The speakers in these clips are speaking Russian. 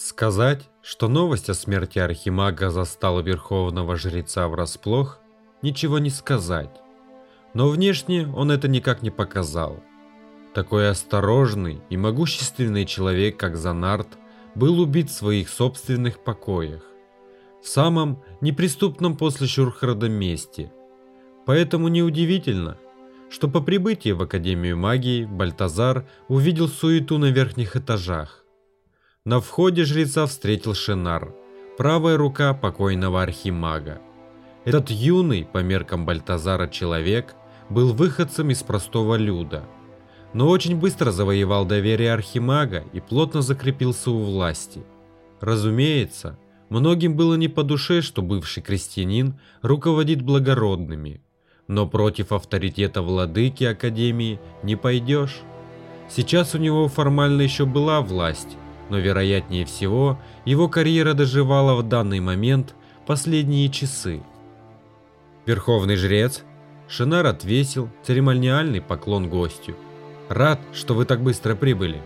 Сказать, что новость о смерти Архимага застала верховного жреца врасплох, ничего не сказать. Но внешне он это никак не показал. Такой осторожный и могущественный человек, как Занарт, был убит в своих собственных покоях. В самом неприступном после Шурхарда месте. Поэтому неудивительно, что по прибытии в Академию магии Бальтазар увидел суету на верхних этажах. На входе жреца встретил Шенар, правая рука покойного архимага. Этот юный, по меркам Бальтазара, человек был выходцем из простого люда, но очень быстро завоевал доверие архимага и плотно закрепился у власти. Разумеется, многим было не по душе, что бывший крестьянин руководит благородными, но против авторитета владыки Академии не пойдешь. Сейчас у него формально еще была власть, но вероятнее всего его карьера доживала в данный момент последние часы. Верховный жрец Шинар отвесил церемониальный поклон гостю. «Рад, что вы так быстро прибыли».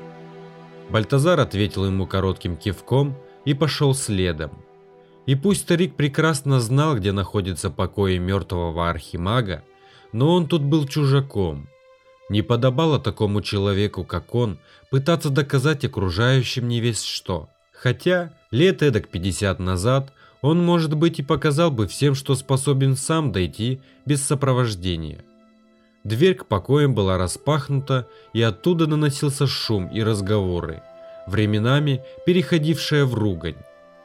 Бальтазар ответил ему коротким кивком и пошел следом. И пусть старик прекрасно знал, где находится покои мертвого архимага, но он тут был чужаком. Не подобало такому человеку, как он, пытаться доказать окружающим не весь что. Хотя, лет эдак 50 назад, он, может быть, и показал бы всем, что способен сам дойти без сопровождения. Дверь к покоям была распахнута, и оттуда наносился шум и разговоры, временами переходившая в ругань.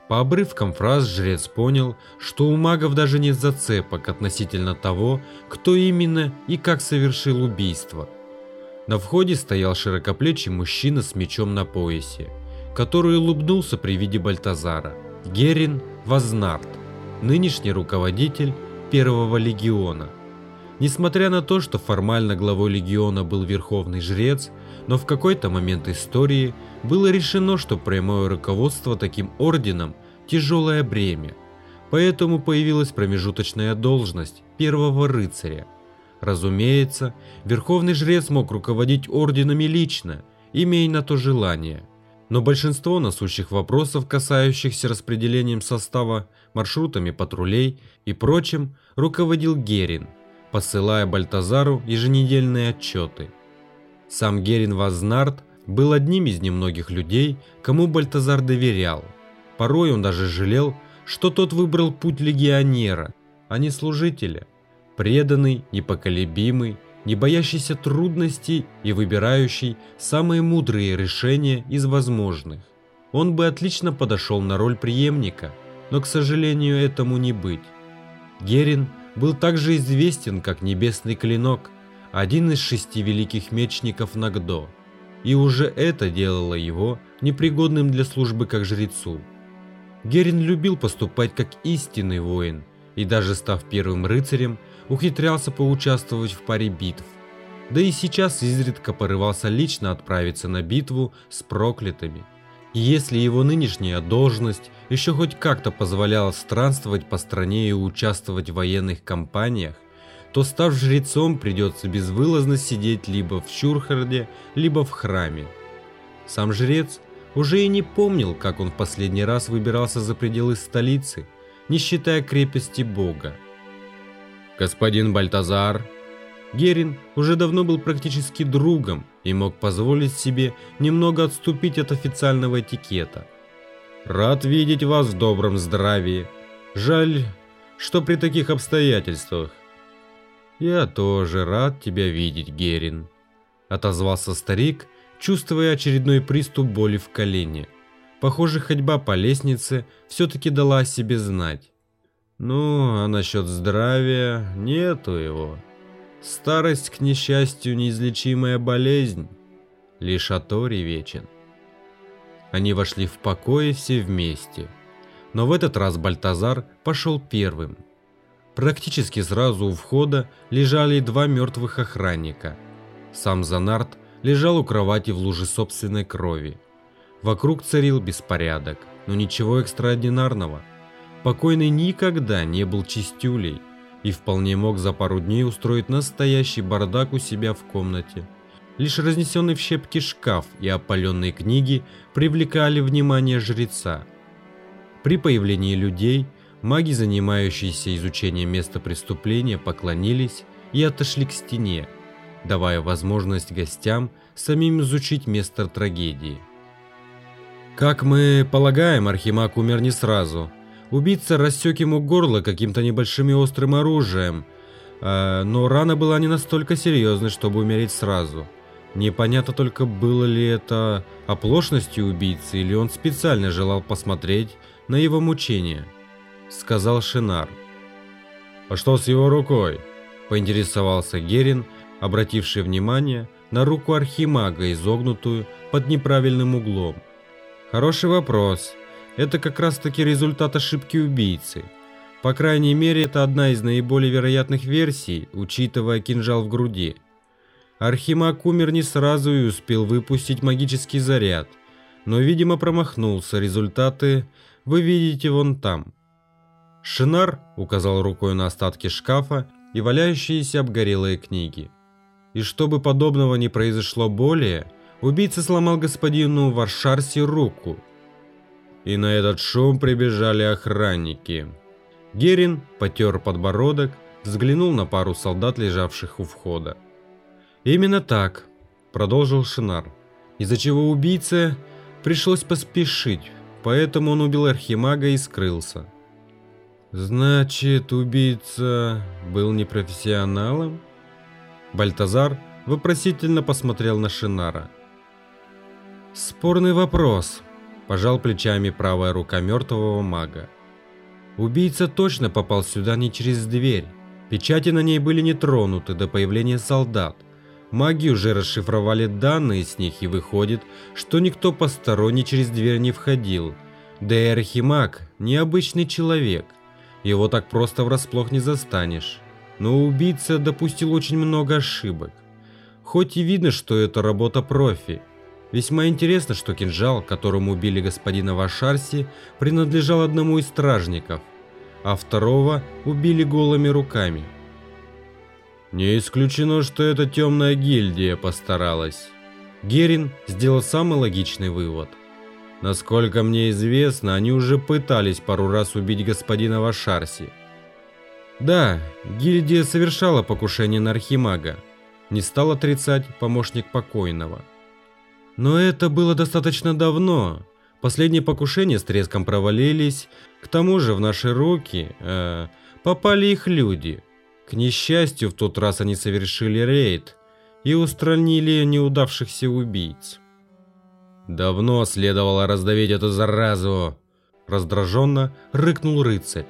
По обрывкам фраз жрец понял, что у магов даже нет зацепок относительно того, кто именно и как совершил убийство – на входе стоял широкоплечий мужчина с мечом на поясе, который улыбнулся при виде Бальтазара. Герин Вазнарт, нынешний руководитель Первого легиона. Несмотря на то, что формально главой легиона был верховный жрец, но в какой-то момент истории было решено, что прямое руководство таким орденом – тяжелое бремя. Поэтому появилась промежуточная должность первого рыцаря – Разумеется, верховный жрец мог руководить орденами лично, имея на то желание. Но большинство насущих вопросов, касающихся распределением состава, маршрутами патрулей и прочим, руководил Герин, посылая Бальтазару еженедельные отчеты. Сам Герин Вазнард был одним из немногих людей, кому Бальтазар доверял. Порой он даже жалел, что тот выбрал путь легионера, а не служителя – преданный, непоколебимый, не боящийся трудностей и выбирающий самые мудрые решения из возможных. Он бы отлично подошел на роль преемника, но, к сожалению, этому не быть. Герин был также известен как Небесный Клинок, один из шести великих мечников Нагдо, и уже это делало его непригодным для службы как жрецу. Герин любил поступать как истинный воин, и даже став первым рыцарем, ухитрялся поучаствовать в паре битв. Да и сейчас изредка порывался лично отправиться на битву с проклятыми. И если его нынешняя должность еще хоть как-то позволяла странствовать по стране и участвовать в военных кампаниях, то став жрецом придется безвылазно сидеть либо в Чурхарде, либо в храме. Сам жрец уже и не помнил, как он в последний раз выбирался за пределы столицы, не считая крепости бога. Господин Бальтазар. Герин уже давно был практически другом и мог позволить себе немного отступить от официального этикета. Рад видеть вас в добром здравии. Жаль, что при таких обстоятельствах. Я тоже рад тебя видеть, Герин, отозвался старик, чувствуя очередной приступ боли в колене. Похоже, ходьба по лестнице все-таки дала о себе знать. Ну, а насчет здравия нету его. Старость, к несчастью, неизлечимая болезнь. Лишь Атори вечен. Они вошли в покое все вместе. Но в этот раз Бальтазар пошел первым. Практически сразу у входа лежали два мертвых охранника. Сам Занарт лежал у кровати в луже собственной крови. Вокруг царил беспорядок, но ничего экстраординарного – Покойный никогда не был чистюлей и вполне мог за пару дней устроить настоящий бардак у себя в комнате. Лишь разнесенный в щепки шкаф и опаленные книги привлекали внимание жреца. При появлении людей маги, занимающиеся изучением места преступления, поклонились и отошли к стене, давая возможность гостям самим изучить место трагедии. Как мы полагаем, Архимаг умер не сразу. Убийца рассек ему горло каким-то небольшим острым оружием, э, но рана была не настолько серьезной, чтобы умереть сразу. Непонятно только, было ли это оплошностью убийцы, или он специально желал посмотреть на его мучения, сказал Шинар. «А что с его рукой?» – поинтересовался Герин, обративший внимание на руку архимага, изогнутую под неправильным углом. Хороший вопрос. Это как раз таки результат ошибки убийцы. По крайней мере, это одна из наиболее вероятных версий, учитывая кинжал в груди. Архимаг умер не сразу и успел выпустить магический заряд, но, видимо, промахнулся. Результаты вы видите вон там. Шинар указал рукой на остатки шкафа и валяющиеся обгорелые книги. И чтобы подобного не произошло более, убийца сломал господину Варшарси руку. И на этот шум прибежали охранники. Герин потер подбородок, взглянул на пару солдат, лежавших у входа. «Именно так», – продолжил Шинар, из-за чего убийце пришлось поспешить, поэтому он убил архимага и скрылся. «Значит, убийца был непрофессионалом?» Бальтазар вопросительно посмотрел на Шинара. «Спорный вопрос», – пожал плечами правая рука мертвого мага. «Убийца точно попал сюда не через дверь. Печати на ней были не тронуты до появления солдат. Маги уже расшифровали данные с них, и выходит, что никто посторонний через дверь не входил. Да и Архимаг – необычный человек. Его так просто врасплох не застанешь но убийца допустил очень много ошибок. Хоть и видно, что это работа профи. Весьма интересно, что кинжал, которым убили господина Вашарси, принадлежал одному из стражников, а второго убили голыми руками. Не исключено, что эта темная гильдия постаралась. Герин сделал самый логичный вывод. Насколько мне известно, они уже пытались пару раз убить господина Вашарси. Да, гильдия совершала покушение на Архимага. Не стал отрицать помощник покойного. Но это было достаточно давно. Последние покушения с треском провалились. К тому же в наши руки э, попали их люди. К несчастью, в тот раз они совершили рейд и устранили неудавшихся убийц. Давно следовало раздавить эту заразу. Раздраженно рыкнул рыцарь.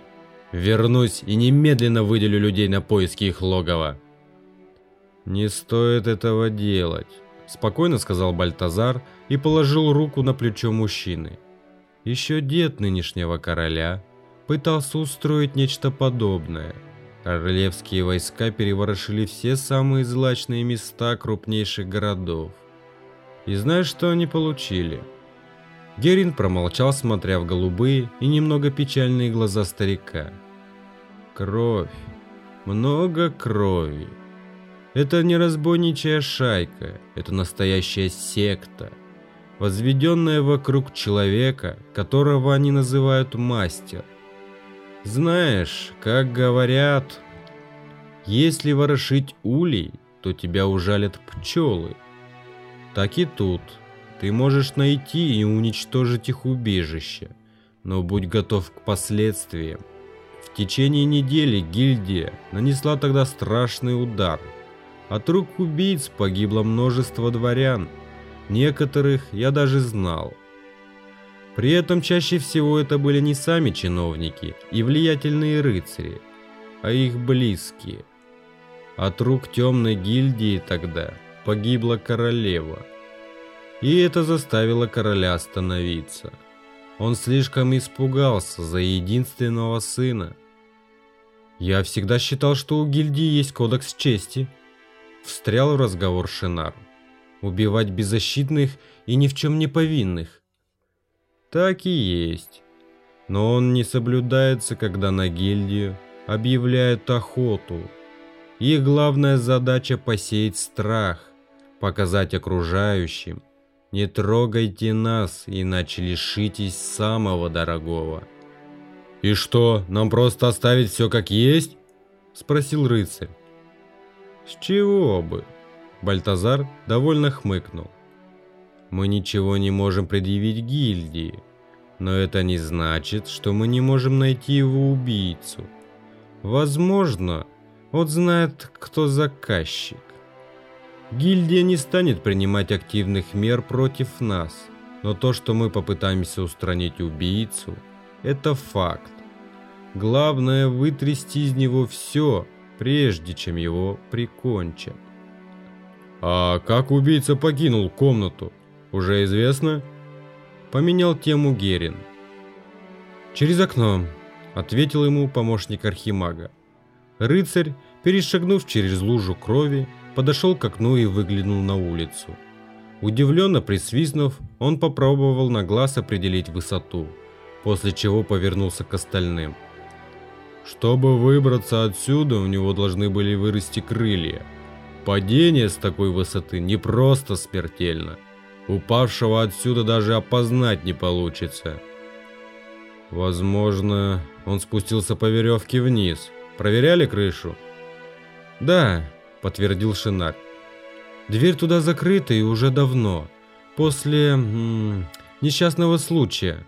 Вернусь и немедленно выделю людей на поиски их логова. Не стоит этого делать, спокойно сказал Бальтазар и положил руку на плечо мужчины. Еще дед нынешнего короля пытался устроить нечто подобное. Королевские войска переворошили все самые злачные места крупнейших городов. И знаешь, что они получили? Герин промолчал, смотря в голубые и немного печальные глаза старика. Кровь. Много крови. Это не разбойничая шайка, это настоящая секта, возведенная вокруг человека, которого они называют мастер. Знаешь, как говорят, если ворошить улей, то тебя ужалят пчелы. Так и тут – ты можешь найти и уничтожить их убежище, но будь готов к последствиям. В течение недели гильдия нанесла тогда страшный удар. От рук убийц погибло множество дворян, некоторых я даже знал. При этом чаще всего это были не сами чиновники и влиятельные рыцари, а их близкие. От рук темной гильдии тогда погибла королева – и это заставило короля остановиться. Он слишком испугался за единственного сына. «Я всегда считал, что у гильдии есть кодекс чести», – встрял в разговор Шинар. «Убивать беззащитных и ни в чем не повинных». «Так и есть. Но он не соблюдается, когда на гильдию объявляют охоту. Их главная задача – посеять страх – показать окружающим, не трогайте нас, иначе лишитесь самого дорогого. «И что, нам просто оставить все как есть?» – спросил рыцарь. «С чего бы?» – Бальтазар довольно хмыкнул. «Мы ничего не можем предъявить гильдии, но это не значит, что мы не можем найти его убийцу. Возможно, он знает, кто заказчик. Гильдия не станет принимать активных мер против нас, но то, что мы попытаемся устранить убийцу, это факт. Главное вытрясти из него все, прежде чем его прикончат. А как убийца покинул комнату, уже известно? Поменял тему Герин. Через окно, ответил ему помощник архимага. Рыцарь, перешагнув через лужу крови, подошел к окну и выглянул на улицу. Удивленно присвистнув, он попробовал на глаз определить высоту, после чего повернулся к остальным. Чтобы выбраться отсюда, у него должны были вырасти крылья. Падение с такой высоты не просто смертельно. Упавшего отсюда даже опознать не получится. Возможно, он спустился по веревке вниз. Проверяли крышу? Да, подтвердил Шинар. Дверь туда закрыта и уже давно. После м -м, несчастного случая.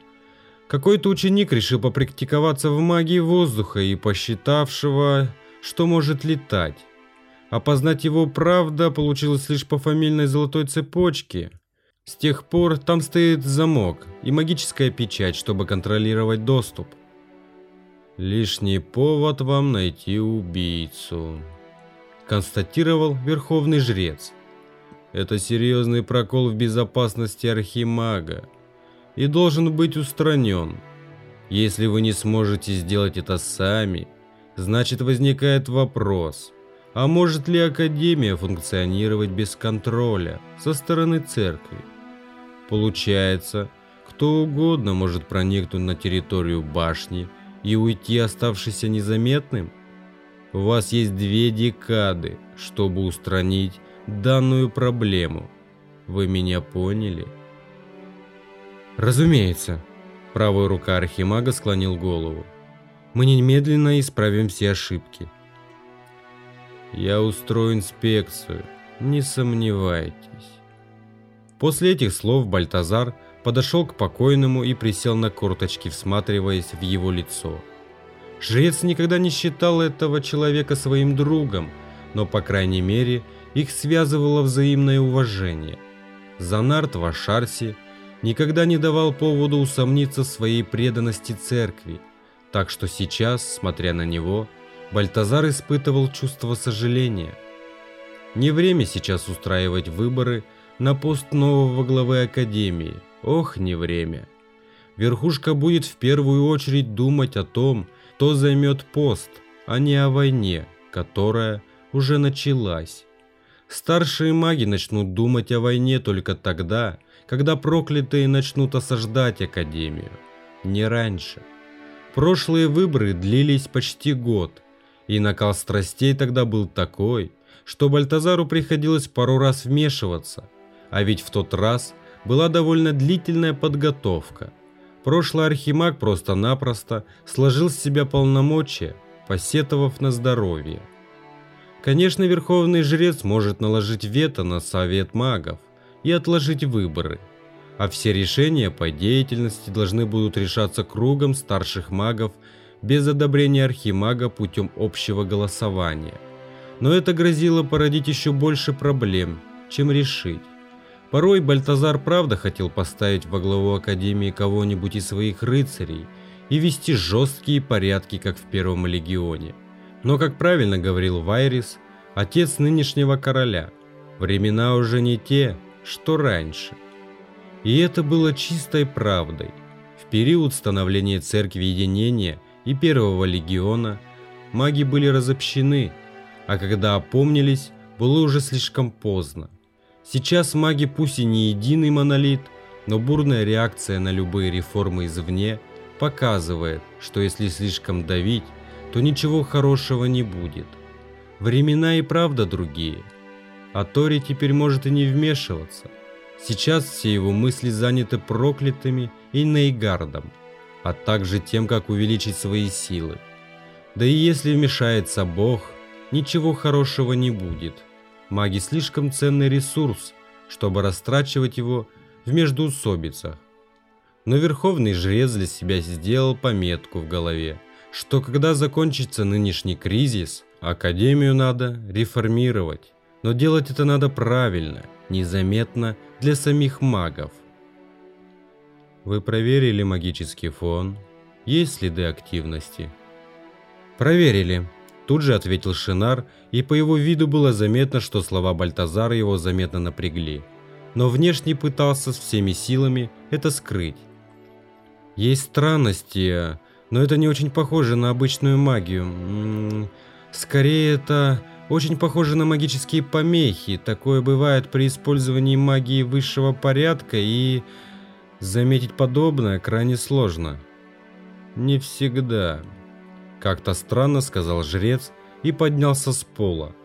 Какой-то ученик решил попрактиковаться в магии воздуха и посчитавшего, что может летать. Опознать его правда получилось лишь по фамильной золотой цепочке. С тех пор там стоит замок и магическая печать, чтобы контролировать доступ. Лишний повод вам найти убийцу констатировал верховный жрец. Это серьезный прокол в безопасности архимага и должен быть устранен. Если вы не сможете сделать это сами, значит возникает вопрос, а может ли Академия функционировать без контроля со стороны церкви? Получается, кто угодно может проникнуть на территорию башни и уйти оставшийся незаметным? У вас есть две декады, чтобы устранить данную проблему. Вы меня поняли? Разумеется. Правая рука Архимага склонил голову. Мы немедленно исправим все ошибки. Я устрою инспекцию, не сомневайтесь. После этих слов Бальтазар подошел к покойному и присел на корточки, всматриваясь в его лицо. Жрец никогда не считал этого человека своим другом, но, по крайней мере, их связывало взаимное уважение. Занарт Вашарси никогда не давал поводу усомниться в своей преданности церкви, так что сейчас, смотря на него, Бальтазар испытывал чувство сожаления. Не время сейчас устраивать выборы на пост нового главы Академии. Ох, не время. Верхушка будет в первую очередь думать о том, кто займет пост, а не о войне, которая уже началась. Старшие маги начнут думать о войне только тогда, когда проклятые начнут осаждать Академию. Не раньше. Прошлые выборы длились почти год, и накал страстей тогда был такой, что Бальтазару приходилось пару раз вмешиваться, а ведь в тот раз была довольно длительная подготовка – Прошлый архимаг просто-напросто сложил с себя полномочия, посетовав на здоровье. Конечно, верховный жрец может наложить вето на совет магов и отложить выборы, а все решения по деятельности должны будут решаться кругом старших магов без одобрения архимага путем общего голосования. Но это грозило породить еще больше проблем, чем решить. Порой Бальтазар правда хотел поставить во главу Академии кого-нибудь из своих рыцарей и вести жесткие порядки, как в Первом Легионе. Но, как правильно говорил Вайрис, отец нынешнего короля, времена уже не те, что раньше. И это было чистой правдой. В период становления Церкви Единения и Первого Легиона маги были разобщены, а когда опомнились, было уже слишком поздно. Сейчас маги пусть и не единый монолит, но бурная реакция на любые реформы извне показывает, что если слишком давить, то ничего хорошего не будет. Времена и правда другие. А Тори теперь может и не вмешиваться. Сейчас все его мысли заняты проклятыми и Нейгардом, а также тем, как увеличить свои силы. Да и если вмешается Бог, ничего хорошего не будет. Маги слишком ценный ресурс, чтобы растрачивать его в междоусобицах. Но Верховный Жрец для себя сделал пометку в голове, что когда закончится нынешний кризис, Академию надо реформировать. Но делать это надо правильно, незаметно для самих магов. Вы проверили магический фон? Есть следы активности? Проверили. Тут же ответил Шинар, и по его виду было заметно, что слова Бальтазара его заметно напрягли. Но внешне пытался всеми силами это скрыть. Есть странности, но это не очень похоже на обычную магию. Скорее, это очень похоже на магические помехи. Такое бывает при использовании магии высшего порядка, и заметить подобное крайне сложно. Не всегда. Как-то странно сказал жрец и поднялся с пола.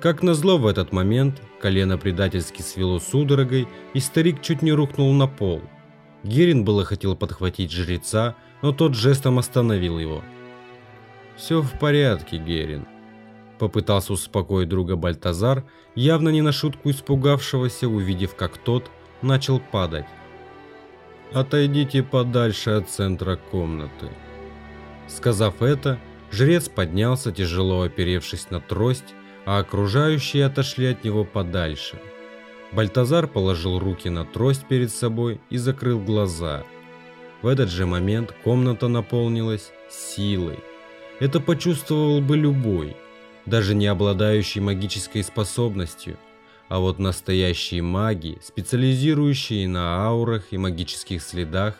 Как назло в этот момент колено предательски свело судорогой, и старик чуть не рухнул на пол. Герин было хотел подхватить жреца, но тот жестом остановил его. «Все в порядке, Герин», – попытался успокоить друга Бальтазар, явно не на шутку испугавшегося, увидев, как тот начал падать. «Отойдите подальше от центра комнаты». Сказав это, жрец поднялся, тяжело оперевшись на трость, а окружающие отошли от него подальше. Бальтазар положил руки на трость перед собой и закрыл глаза. В этот же момент комната наполнилась силой. Это почувствовал бы любой, даже не обладающий магической способностью. А вот настоящие маги, специализирующие на аурах и магических следах,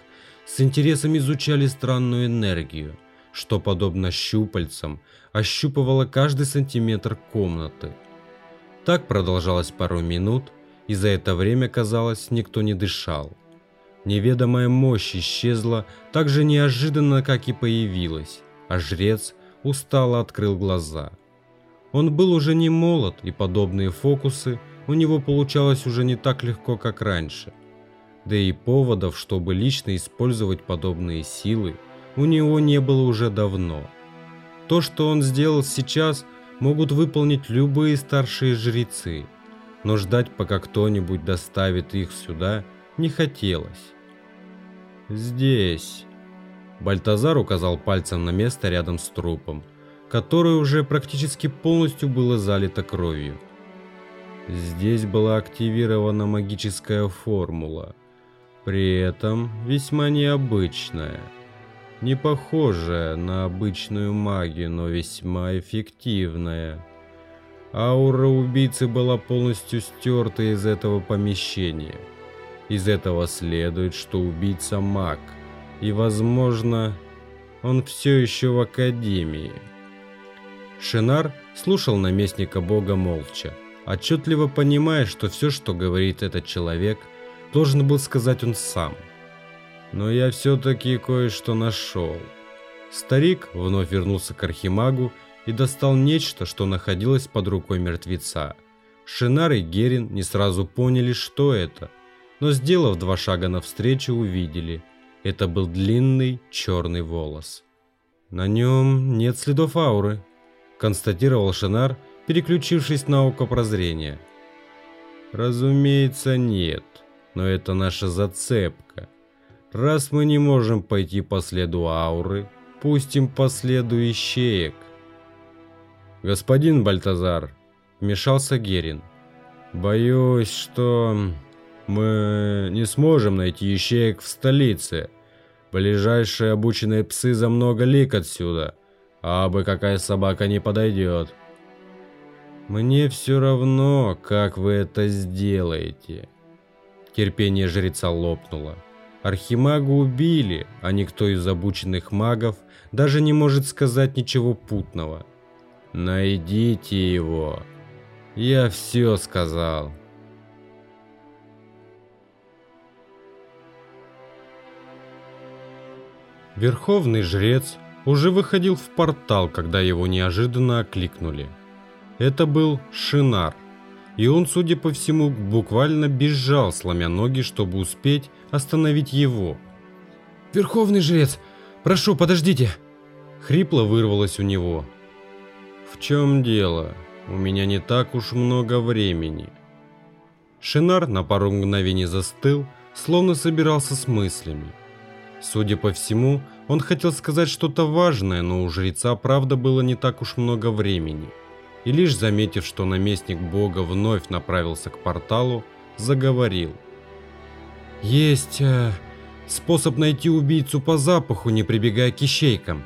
с интересом изучали странную энергию, что, подобно щупальцам, ощупывала каждый сантиметр комнаты. Так продолжалось пару минут, и за это время, казалось, никто не дышал. Неведомая мощь исчезла так же неожиданно, как и появилась, а жрец устало открыл глаза. Он был уже не молод, и подобные фокусы у него получалось уже не так легко, как раньше. Да и поводов, чтобы лично использовать подобные силы, у него не было уже давно. То, что он сделал сейчас, могут выполнить любые старшие жрецы, но ждать, пока кто-нибудь доставит их сюда, не хотелось. «Здесь». Бальтазар указал пальцем на место рядом с трупом, которое уже практически полностью было залито кровью. Здесь была активирована магическая формула, при этом весьма необычная, не похожая на обычную магию, но весьма эффективная. Аура убийцы была полностью стерта из этого помещения – из этого следует, что убийца маг, и, возможно, он все еще в Академии. Шинар слушал наместника бога молча, отчетливо понимая, что все, что говорит этот человек, должен был сказать он сам. Но я все-таки кое-что нашел. Старик вновь вернулся к Архимагу и достал нечто, что находилось под рукой мертвеца. Шинар и Герин не сразу поняли, что это – но сделав два шага навстречу, увидели. Это был длинный черный волос. «На нем нет следов ауры», – констатировал Шинар, переключившись на око прозрения. «Разумеется, нет, но это наша зацепка. Раз мы не можем пойти по следу ауры, пустим по следу ищеек». «Господин Бальтазар», – вмешался Герин, – «боюсь, что...» Мы не сможем найти ищеек в столице. Ближайшие обученные псы за много лик отсюда, а бы какая собака не подойдет. Мне все равно, как вы это сделаете. Терпение жреца лопнуло. Архимага убили, а никто из обученных магов даже не может сказать ничего путного. Найдите его. Я все сказал. Верховный жрец уже выходил в портал, когда его неожиданно окликнули. Это был Шинар. и он, судя по всему, буквально бежал, сломя ноги, чтобы успеть остановить его. «Верховный жрец, прошу, подождите!» Хрипло вырвалось у него. «В чем дело? У меня не так уж много времени». Шинар на пару мгновений застыл, словно собирался с мыслями. Судя по всему, он хотел сказать что-то важное, но у жреца правда было не так уж много времени. И лишь заметив, что наместник бога вновь направился к порталу, заговорил. «Есть э, способ найти убийцу по запаху, не прибегая к ищейкам»,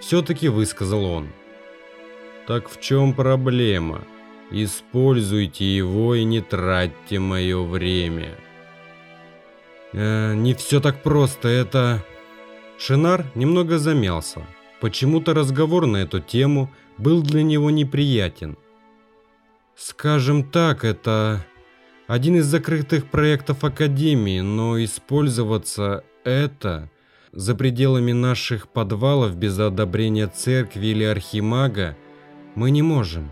все-таки высказал он. «Так в чем проблема? Используйте его и не тратьте мое время». Э, не все так просто, это... Шинар немного замялся. Почему-то разговор на эту тему был для него неприятен. Скажем так, это один из закрытых проектов Академии, но использоваться это за пределами наших подвалов без одобрения церкви или архимага мы не можем.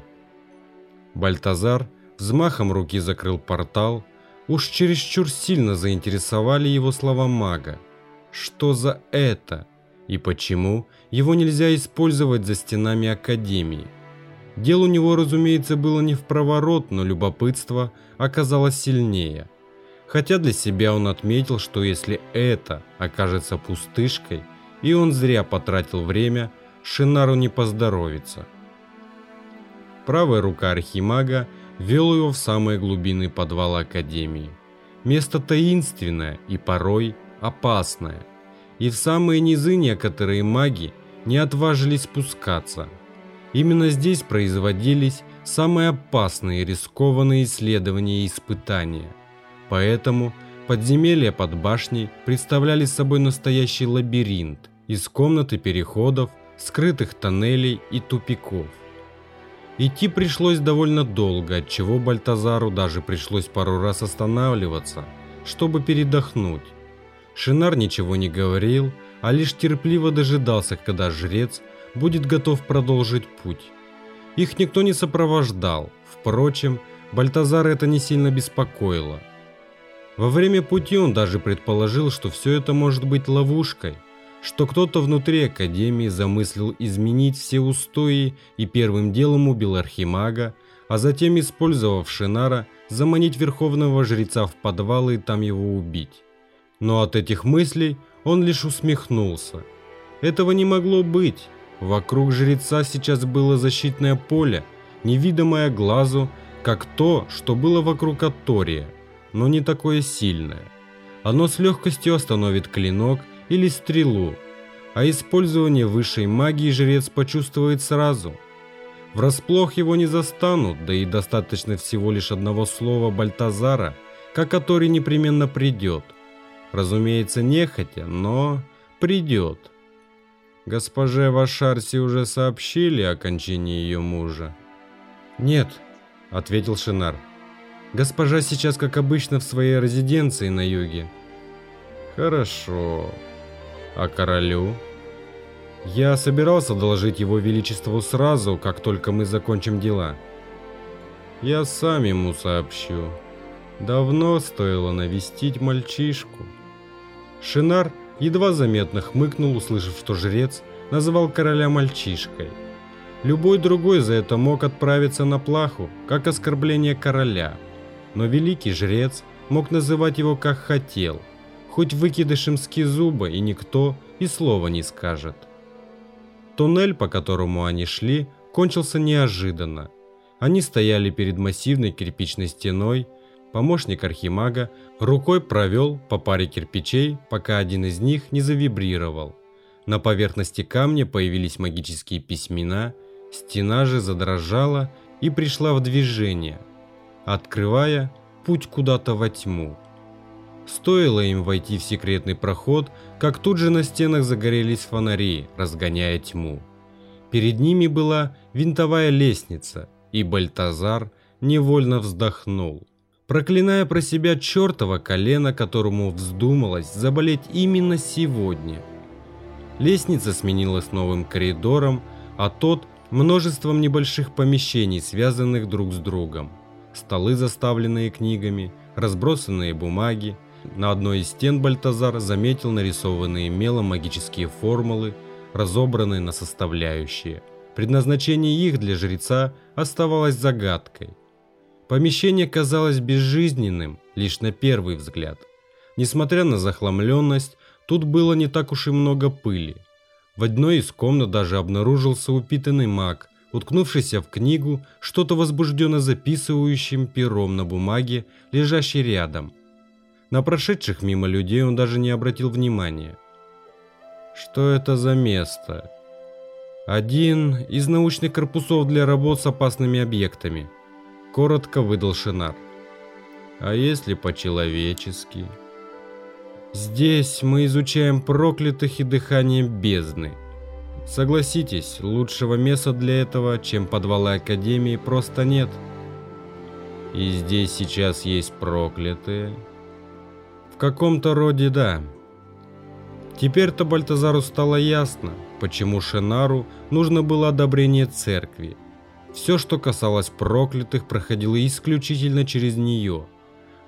Бальтазар взмахом руки закрыл портал, Уж чересчур сильно заинтересовали его слова мага. Что за это? И почему его нельзя использовать за стенами Академии? Дело у него, разумеется, было не в проворот, но любопытство оказалось сильнее. Хотя для себя он отметил, что если это окажется пустышкой, и он зря потратил время, Шинару не поздоровится. Правая рука Архимага вел его в самые глубины подвала Академии. Место таинственное и порой опасное. И в самые низы некоторые маги не отважились спускаться. Именно здесь производились самые опасные рискованные исследования и испытания. Поэтому подземелья под башней представляли собой настоящий лабиринт из комнат и переходов, скрытых тоннелей и тупиков. Идти пришлось довольно долго, отчего Бальтазару даже пришлось пару раз останавливаться, чтобы передохнуть. Шинар ничего не говорил, а лишь терпеливо дожидался, когда жрец будет готов продолжить путь. Их никто не сопровождал, впрочем, Бальтазар это не сильно беспокоило. Во время пути он даже предположил, что все это может быть ловушкой – что кто-то внутри Академии замыслил изменить все устои и первым делом убил Архимага, а затем, использовав Шинара, заманить Верховного Жреца в подвал и там его убить. Но от этих мыслей он лишь усмехнулся. Этого не могло быть. Вокруг Жреца сейчас было защитное поле, невидимое глазу, как то, что было вокруг Атория, но не такое сильное. Оно с легкостью остановит клинок или стрелу, а использование высшей магии жрец почувствует сразу. Врасплох его не застанут, да и достаточно всего лишь одного слова Бальтазара, как который непременно придет. Разумеется, нехотя, но придет. Госпоже Вашарси уже сообщили о кончине ее мужа? Нет, ответил Шинар. Госпожа сейчас, как обычно, в своей резиденции на юге. Хорошо. А королю? Я собирался доложить его величеству сразу, как только мы закончим дела. Я сам ему сообщу. Давно стоило навестить мальчишку. Шинар едва заметно хмыкнул, услышав, что жрец называл короля мальчишкой. Любой другой за это мог отправиться на плаху, как оскорбление короля. Но великий жрец мог называть его как хотел – хоть выкидышем скизуба и никто и слова не скажет. Туннель, по которому они шли, кончился неожиданно. Они стояли перед массивной кирпичной стеной, помощник архимага рукой провел по паре кирпичей, пока один из них не завибрировал. На поверхности камня появились магические письмена, стена же задрожала и пришла в движение, открывая путь куда-то во тьму. Стоило им войти в секретный проход, как тут же на стенах загорелись фонари, разгоняя тьму. Перед ними была винтовая лестница, и Бальтазар невольно вздохнул, проклиная про себя чертово колено, которому вздумалось заболеть именно сегодня. Лестница сменилась новым коридором, а тот множеством небольших помещений, связанных друг с другом. столы, заставленные книгами, разбросанные бумаги. На одной из стен Бальтазар заметил нарисованные мелом магические формулы, разобранные на составляющие. Предназначение их для жреца оставалось загадкой. Помещение казалось безжизненным лишь на первый взгляд. Несмотря на захламленность, тут было не так уж и много пыли. В одной из комнат даже обнаружился упитанный маг, уткнувшийся в книгу, что-то возбужденно записывающим пером на бумаге, лежащей рядом. На прошедших мимо людей он даже не обратил внимания. Что это за место? Один из научных корпусов для работ с опасными объектами. Коротко выдал Шинар. А если по-человечески? Здесь мы изучаем проклятых и дыхание бездны. Согласитесь, лучшего места для этого, чем подвалы Академии, просто нет. И здесь сейчас есть проклятые. В каком-то роде да. Теперь-то Бальтазару стало ясно, почему Шенару нужно было одобрение церкви. Все, что касалось проклятых, проходило исключительно через нее.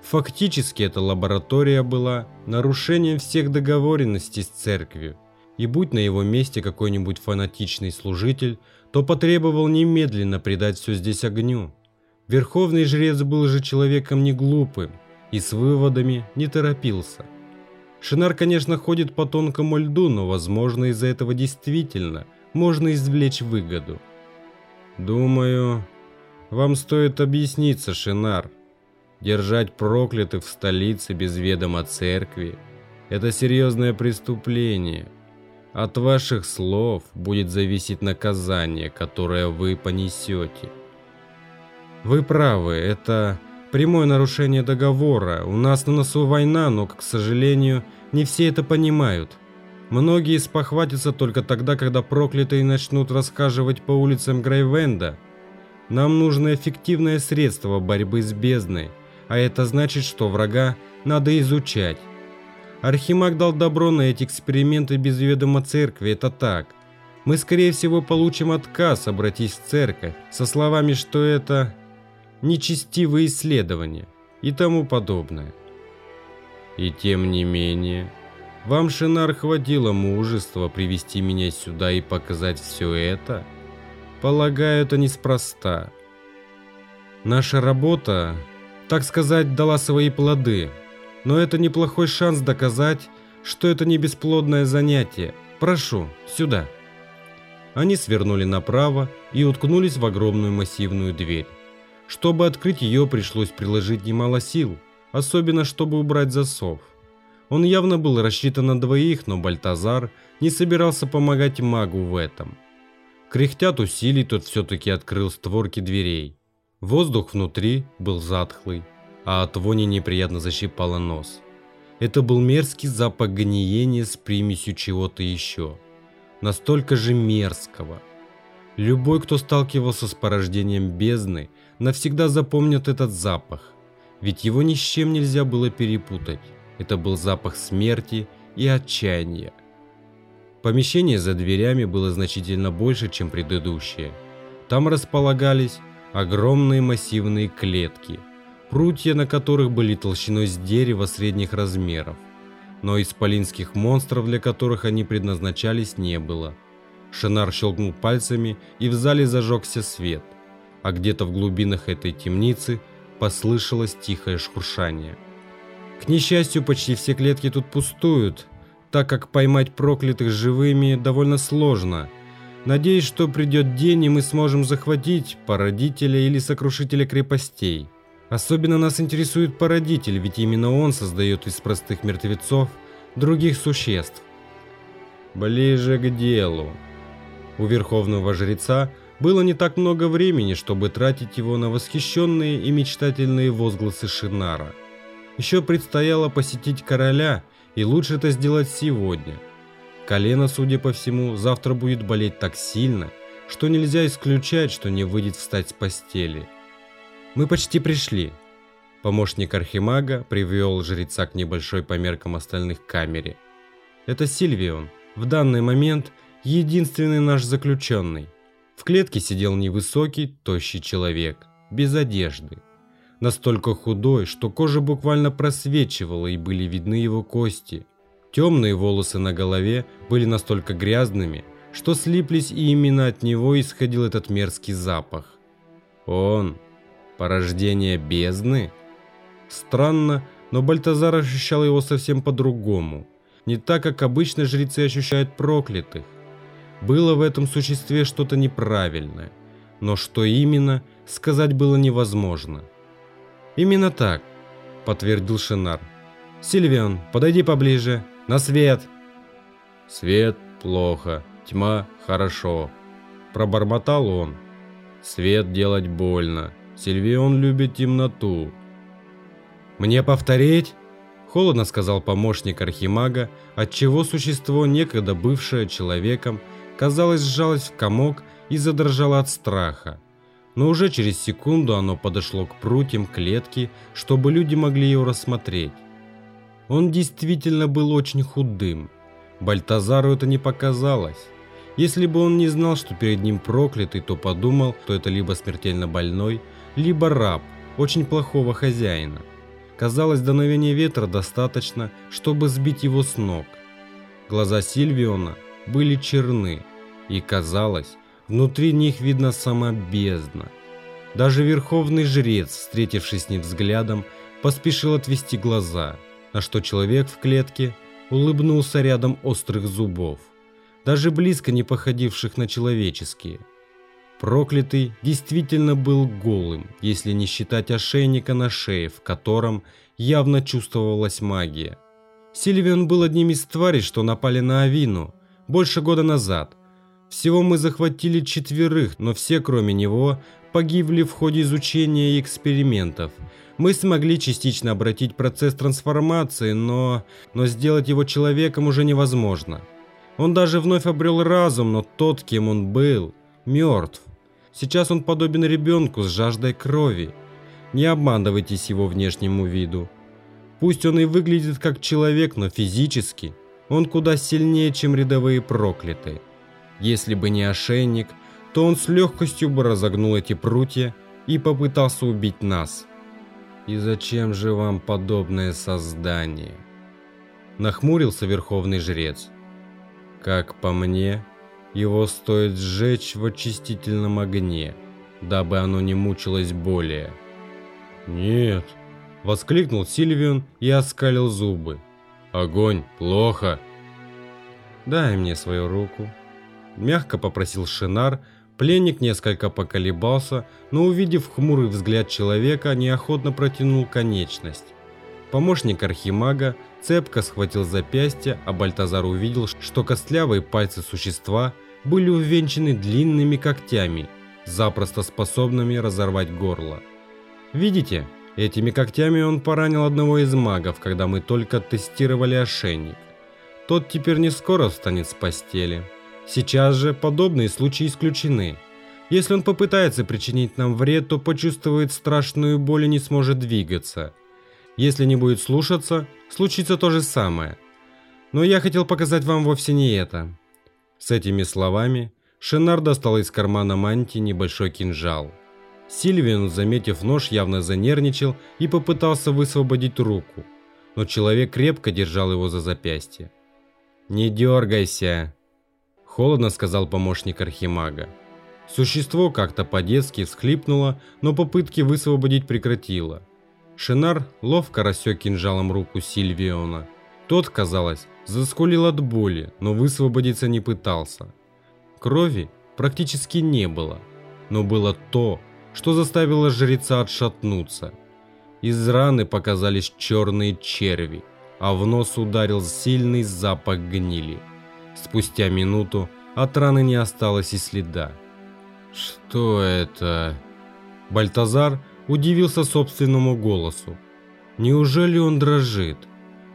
Фактически эта лаборатория была нарушением всех договоренностей с церковью, и будь на его месте какой-нибудь фанатичный служитель, то потребовал немедленно предать все здесь огню. Верховный жрец был же человеком не глупым и с выводами не торопился. Шинар, конечно, ходит по тонкому льду, но, возможно, из-за этого действительно можно извлечь выгоду. Думаю, вам стоит объясниться, Шинар, Держать проклятых в столице без ведома церкви – это серьезное преступление. От ваших слов будет зависеть наказание, которое вы понесете. Вы правы, это прямое нарушение договора. У нас на носу война, но, к сожалению, не все это понимают. Многие спохватятся только тогда, когда проклятые начнут рассказывать по улицам Грейвенда. Нам нужно эффективное средство борьбы с бездной – а это значит, что врага надо изучать. Архимаг дал добро на эти эксперименты без ведома церкви, это так. Мы, скорее всего, получим отказ обратись в церковь со словами, что это нечестивые исследования и тому подобное. И тем не менее, вам, Шинар, хватило мужества привести меня сюда и показать все это? Полагаю, это неспроста. Наша работа так сказать, дала свои плоды. Но это неплохой шанс доказать, что это не бесплодное занятие. Прошу, сюда. Они свернули направо и уткнулись в огромную массивную дверь. Чтобы открыть ее, пришлось приложить немало сил, особенно чтобы убрать засов. Он явно был рассчитан на двоих, но Бальтазар не собирался помогать магу в этом. Кряхтя усилий, тот все-таки открыл створки дверей. Воздух внутри был затхлый, а от вони неприятно защипало нос. Это был мерзкий запах гниения с примесью чего-то еще. Настолько же мерзкого. Любой, кто сталкивался с порождением бездны, навсегда запомнит этот запах. Ведь его ни с чем нельзя было перепутать. Это был запах смерти и отчаяния. Помещение за дверями было значительно больше, чем предыдущее. Там располагались огромные массивные клетки, прутья на которых были толщиной с дерева средних размеров. Но исполинских монстров, для которых они предназначались, не было. Шинар щелкнул пальцами, и в зале зажегся свет, а где-то в глубинах этой темницы послышалось тихое шуршание. К несчастью, почти все клетки тут пустуют, так как поймать проклятых живыми довольно сложно – Надеюсь, что придет день, и мы сможем захватить породителя или сокрушителя крепостей. Особенно нас интересует породитель, ведь именно он создает из простых мертвецов других существ. Ближе к делу. У верховного жреца было не так много времени, чтобы тратить его на восхищенные и мечтательные возгласы Шинара. Еще предстояло посетить короля, и лучше это сделать сегодня – Колено, судя по всему, завтра будет болеть так сильно, что нельзя исключать, что не выйдет встать с постели. Мы почти пришли. Помощник архимага привел жреца к небольшой по меркам остальных камере. Это Сильвион, в данный момент единственный наш заключенный. В клетке сидел невысокий, тощий человек, без одежды. Настолько худой, что кожа буквально просвечивала и были видны его кости. Темные волосы на голове были настолько грязными, что слиплись и именно от него исходил этот мерзкий запах. Он – порождение бездны? Странно, но Бальтазар ощущал его совсем по-другому. Не так, как обычно жрецы ощущают проклятых. Было в этом существе что-то неправильное, но что именно, сказать было невозможно. «Именно так», – подтвердил Шинар. «Сильвион, подойди поближе. На свет!» «Свет – плохо, тьма – хорошо», – пробормотал он. «Свет делать больно. Сильвион любит темноту». «Мне повторить?» – холодно сказал помощник Архимага, отчего существо, некогда бывшее человеком, казалось сжалось в комок и задрожало от страха но уже через секунду оно подошло к прутьям клетки, чтобы люди могли его рассмотреть. Он действительно был очень худым. Бальтазару это не показалось. Если бы он не знал, что перед ним проклятый, то подумал, что это либо смертельно больной, либо раб, очень плохого хозяина. Казалось, дуновения ветра достаточно, чтобы сбить его с ног. Глаза Сильвиона были черны, и казалось, Внутри них видна сама бездна. Даже верховный жрец, встретившись с ним взглядом, поспешил отвести глаза, на что человек в клетке улыбнулся рядом острых зубов, даже близко не походивших на человеческие. Проклятый действительно был голым, если не считать ошейника на шее, в котором явно чувствовалась магия. Сильвион был одним из тварей, что напали на Авину больше года назад – всего мы захватили четверых, но все, кроме него, погибли в ходе изучения и экспериментов. Мы смогли частично обратить процесс трансформации, но, но сделать его человеком уже невозможно. Он даже вновь обрел разум, но тот, кем он был, мертв. Сейчас он подобен ребенку с жаждой крови. Не обманывайтесь его внешнему виду. Пусть он и выглядит как человек, но физически он куда сильнее, чем рядовые проклятые. Если бы не ошейник, то он с легкостью бы разогнул эти прутья и попытался убить нас. И зачем же вам подобное создание? Нахмурился верховный жрец. Как по мне, его стоит сжечь в очистительном огне, дабы оно не мучилось более. Нет, воскликнул Сильвион и оскалил зубы. Огонь, плохо. Дай мне свою руку, Мягко попросил Шинар, пленник несколько поколебался, но увидев хмурый взгляд человека, неохотно протянул конечность. Помощник Архимага цепко схватил запястье, а Бальтазар увидел, что костлявые пальцы существа были увенчаны длинными когтями, запросто способными разорвать горло. Видите, этими когтями он поранил одного из магов, когда мы только тестировали ошейник. Тот теперь не скоро встанет с постели. Сейчас же подобные случаи исключены. Если он попытается причинить нам вред, то почувствует страшную боль и не сможет двигаться. Если не будет слушаться, случится то же самое. Но я хотел показать вам вовсе не это. С этими словами Шенар достал из кармана мантии небольшой кинжал. Сильвиан, заметив нож, явно занервничал и попытался высвободить руку, но человек крепко держал его за запястье. «Не дергайся!» Холодно сказал помощник Архимага. Существо как-то по-детски всхлипнуло, но попытки высвободить прекратило. Шинар ловко рассек кинжалом руку Сильвиона. Тот, казалось, заскулил от боли, но высвободиться не пытался. Крови практически не было, но было то, что заставило жреца отшатнуться. Из раны показались черные черви, а в нос ударил сильный запах гнили. Спустя минуту от раны не осталось и следа. «Что это?» Бальтазар удивился собственному голосу. Неужели он дрожит?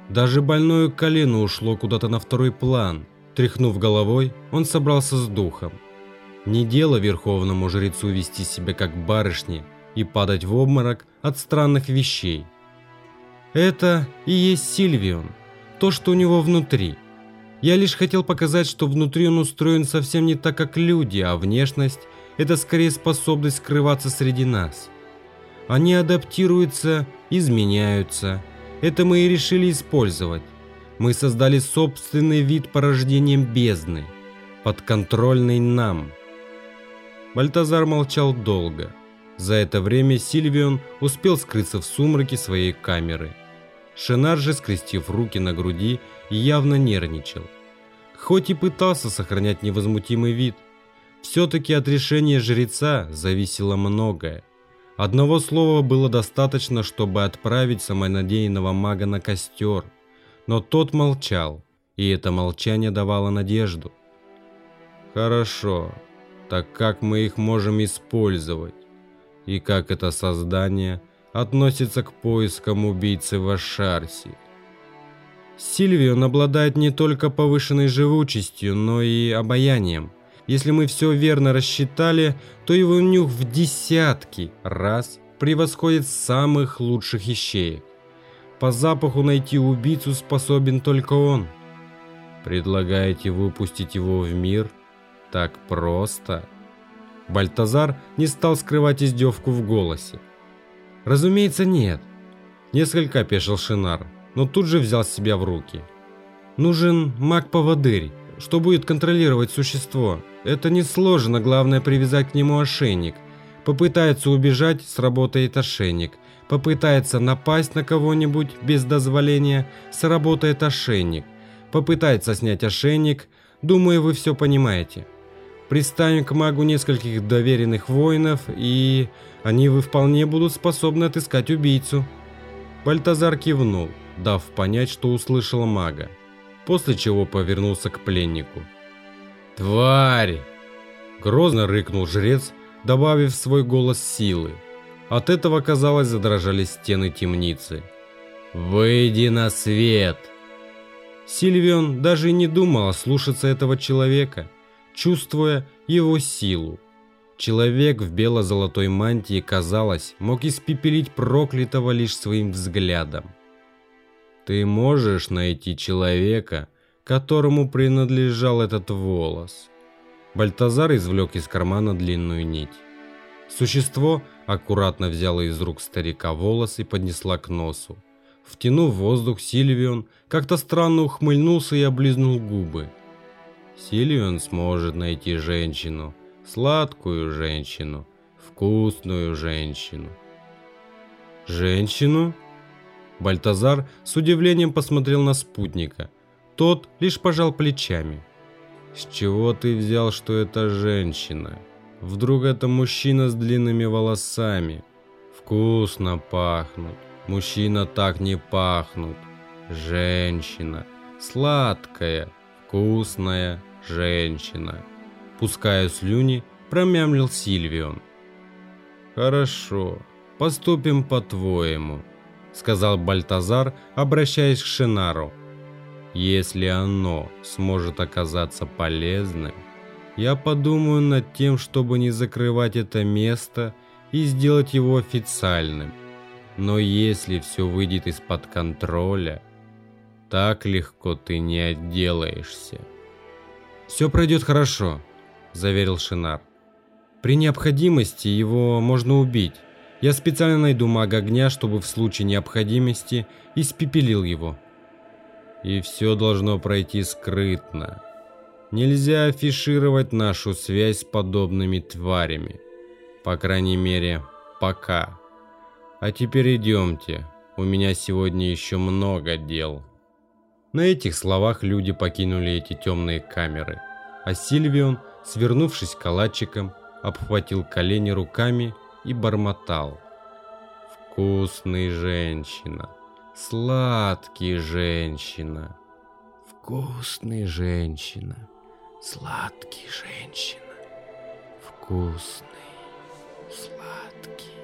Даже больное колено ушло куда-то на второй план. Тряхнув головой, он собрался с духом. Не дело верховному жрецу вести себя как барышни и падать в обморок от странных вещей. Это и есть Сильвион, то, что у него внутри – я лишь хотел показать, что внутри он устроен совсем не так, как люди, а внешность – это скорее способность скрываться среди нас. Они адаптируются, изменяются. Это мы и решили использовать. Мы создали собственный вид порождением бездны, подконтрольный нам. Бальтазар молчал долго. За это время Сильвион успел скрыться в сумраке своей камеры. Шенар же, скрестив руки на груди, явно нервничал. Хоть и пытался сохранять невозмутимый вид, все-таки от решения жреца зависело многое. Одного слова было достаточно, чтобы отправить самонадеянного мага на костер, но тот молчал, и это молчание давало надежду. «Хорошо, так как мы их можем использовать? И как это создание относится к поискам убийцы в Ашарсе?» Сильвион обладает не только повышенной живучестью, но и обаянием – если мы все верно рассчитали, то его нюх в десятки раз превосходит самых лучших ищеек. По запаху найти убийцу способен только он. Предлагаете выпустить его в мир? Так просто? Бальтазар не стал скрывать издевку в голосе. Разумеется, нет. Несколько опешил Шинар, но тут же взял себя в руки. Нужен маг-поводырь, что будет контролировать существо. Это несложно, главное привязать к нему ошейник. Попытается убежать, сработает ошейник. Попытается напасть на кого-нибудь без дозволения, сработает ошейник. Попытается снять ошейник, думаю, вы все понимаете. Приставим к магу нескольких доверенных воинов, и они вы вполне будут способны отыскать убийцу. Бальтазар кивнул, дав понять, что услышал мага после чего повернулся к пленнику. «Тварь!» Грозно рыкнул жрец, добавив в свой голос силы. От этого, казалось, задрожали стены темницы. «Выйди на свет!» Сильвион даже и не думал слушаться этого человека, чувствуя его силу. Человек в бело-золотой мантии, казалось, мог испепелить проклятого лишь своим взглядом. Ты можешь найти человека, которому принадлежал этот волос. Бальтазар извлек из кармана длинную нить. Существо аккуратно взяло из рук старика волос и поднесла к носу. Втянув воздух, Сильвион как-то странно ухмыльнулся и облизнул губы. Сильвион сможет найти женщину, сладкую женщину, вкусную женщину. Женщину? Бальтазар с удивлением посмотрел на спутника. Тот лишь пожал плечами. «С чего ты взял, что это женщина? Вдруг это мужчина с длинными волосами? Вкусно пахнут. Мужчина так не пахнут. Женщина. Сладкая, вкусная женщина». Пуская слюни, промямлил Сильвион. «Хорошо, поступим по-твоему», сказал Бальтазар, обращаясь к Шинару. Если оно сможет оказаться полезным, я подумаю над тем, чтобы не закрывать это место и сделать его официальным. Но если все выйдет из-под контроля, так легко ты не отделаешься. «Все пройдет хорошо», – заверил Шинар. «При необходимости его можно убить. Я специально найду мага огня, чтобы в случае необходимости испепелил его. И все должно пройти скрытно. Нельзя афишировать нашу связь с подобными тварями. По крайней мере, пока. А теперь идемте. У меня сегодня еще много дел. На этих словах люди покинули эти темные камеры. А Сильвион, свернувшись калачиком, обхватил колени руками и бормотал. «Вкусный женщина, сладкий женщина, вкусный женщина, сладкий женщина, вкусный, сладкий».